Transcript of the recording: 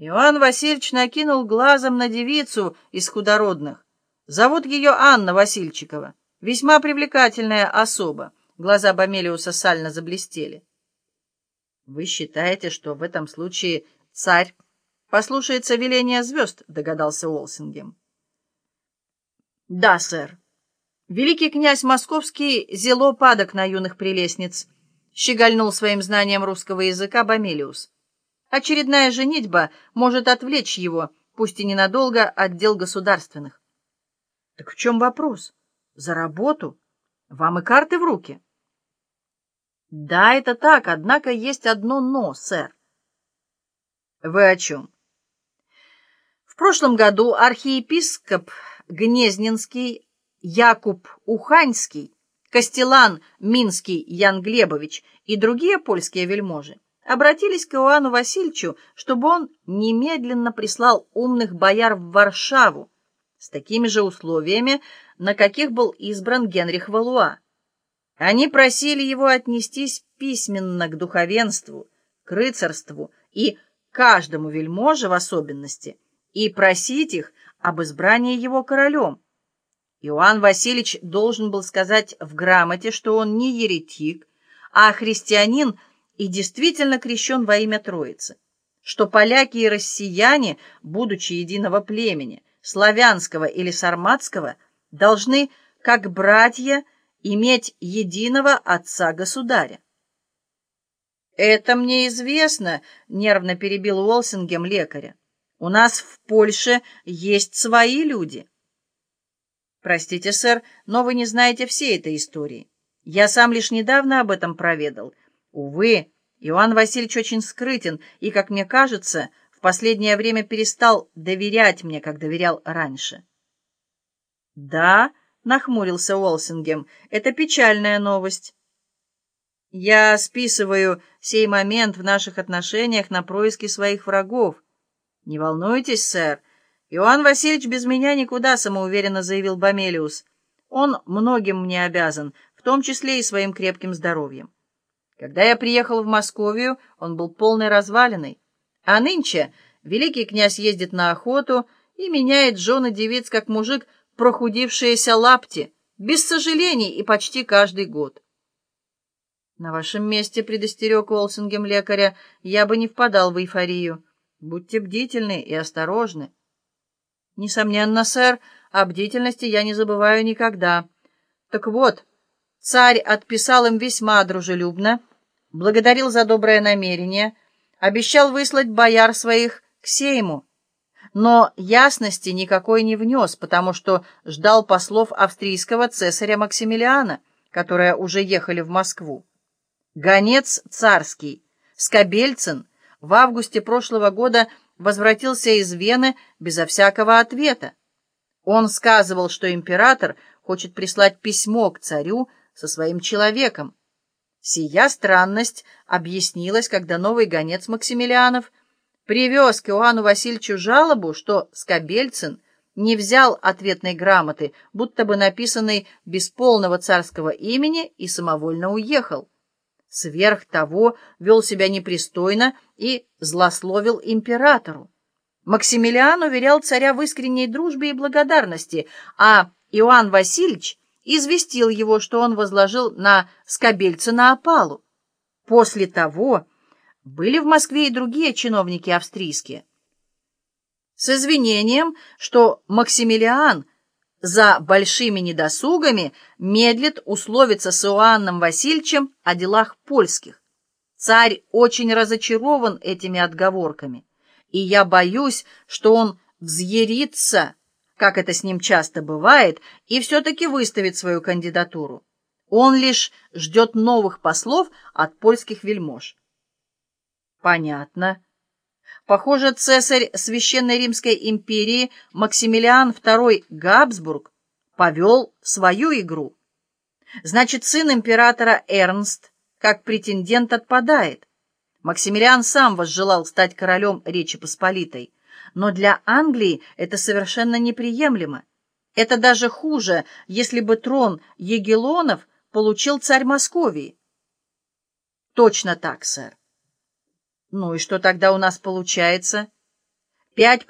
Иоанн Васильевич накинул глазом на девицу из худородных. Зовут ее Анна Васильчикова. Весьма привлекательная особа. Глаза Бомелиуса сально заблестели. Вы считаете, что в этом случае царь послушается веления звезд, догадался Уолсингем. Да, сэр. Великий князь Московский зело падок на юных прелестниц, щегольнул своим знанием русского языка Бомелиус. Очередная женитьба может отвлечь его, пусть и ненадолго, от дел государственных. Так в чем вопрос? За работу? Вам и карты в руки? Да, это так, однако есть одно «но», сэр. Вы о чем? В прошлом году архиепископ Гнезненский Якуб Уханьский, Костелан Минский Ян Глебович и другие польские вельможи обратились к Иоанну Васильевичу, чтобы он немедленно прислал умных бояр в Варшаву с такими же условиями, на каких был избран Генрих Валуа. Они просили его отнестись письменно к духовенству, к рыцарству и каждому вельможе в особенности, и просить их об избрании его королем. Иоанн Васильевич должен был сказать в грамоте, что он не еретик, а христианин и действительно крещен во имя Троицы, что поляки и россияне, будучи единого племени, славянского или сарматского, должны, как братья, иметь единого отца-государя. «Это мне известно», — нервно перебил Уолсингем лекаря. «У нас в Польше есть свои люди». «Простите, сэр, но вы не знаете всей этой истории. Я сам лишь недавно об этом проведал. Увы, Иоанн Васильевич очень скрытен и, как мне кажется, в последнее время перестал доверять мне, как доверял раньше. «Да», — нахмурился Уолсингем, — «это печальная новость». «Я списываю сей момент в наших отношениях на происки своих врагов. Не волнуйтесь, сэр. Иоанн Васильевич без меня никуда», — самоуверенно заявил Бомелиус. «Он многим мне обязан, в том числе и своим крепким здоровьем. Когда я приехал в Московию, он был полной развалиной. А нынче великий князь ездит на охоту и меняет жены девиц, как мужик, прохудившиеся лапти, без сожалений и почти каждый год. На вашем месте, предостерег Уолсингем лекаря, я бы не впадал в эйфорию. Будьте бдительны и осторожны. Несомненно, сэр, о бдительности я не забываю никогда. Так вот, царь отписал им весьма дружелюбно, благодарил за доброе намерение, обещал выслать бояр своих к сейму, но ясности никакой не внес, потому что ждал послов австрийского цесаря Максимилиана, которые уже ехали в Москву. Гонец царский, Скобельцин, в августе прошлого года возвратился из Вены безо всякого ответа. Он сказывал, что император хочет прислать письмо к царю со своим человеком, Сия странность объяснилась, когда новый гонец Максимилианов привез к Иоанну Васильевичу жалобу, что Скобельцин не взял ответной грамоты, будто бы написанной без полного царского имени, и самовольно уехал. Сверх того вел себя непристойно и злословил императору. Максимилиан уверял царя в искренней дружбе и благодарности, а Иоанн Васильевич известил его, что он возложил на Скобельцина опалу. После того были в Москве и другие чиновники австрийские. С извинением, что Максимилиан за большими недосугами медлит условиться с Иоанном Васильевичем о делах польских. Царь очень разочарован этими отговорками, и я боюсь, что он взъярится как это с ним часто бывает, и все-таки выставит свою кандидатуру. Он лишь ждет новых послов от польских вельмож. Понятно. Похоже, цесарь Священной Римской империи Максимилиан II Габсбург повел свою игру. Значит, сын императора Эрнст как претендент отпадает. Максимилиан сам возжелал стать королем Речи Посполитой но для Англии это совершенно неприемлемо. Это даже хуже, если бы трон Егелонов получил царь Московии. Точно так, сэр. Ну и что тогда у нас получается? Пять